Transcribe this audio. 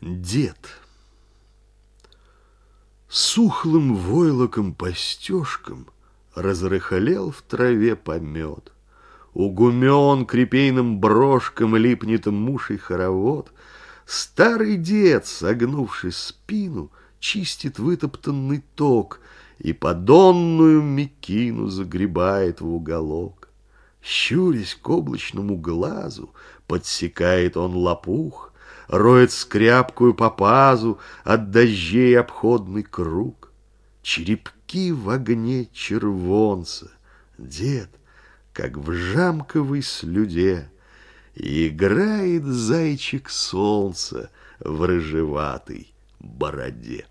Дед. Сухлым войлоком по стежкам в траве помет. Угумен крепейным брошком Липнет мушей хоровод. Старый дед, согнувший спину, Чистит вытоптанный ток И подонную мекину Загребает в уголок. Щурясь к облачному глазу, Подсекает он лопух, роет скряпкую по пазу от дождей обходный круг. Черепки в огне червонца, дед, как в жамковой слюде, играет зайчик солнца в рыжеватой бороде.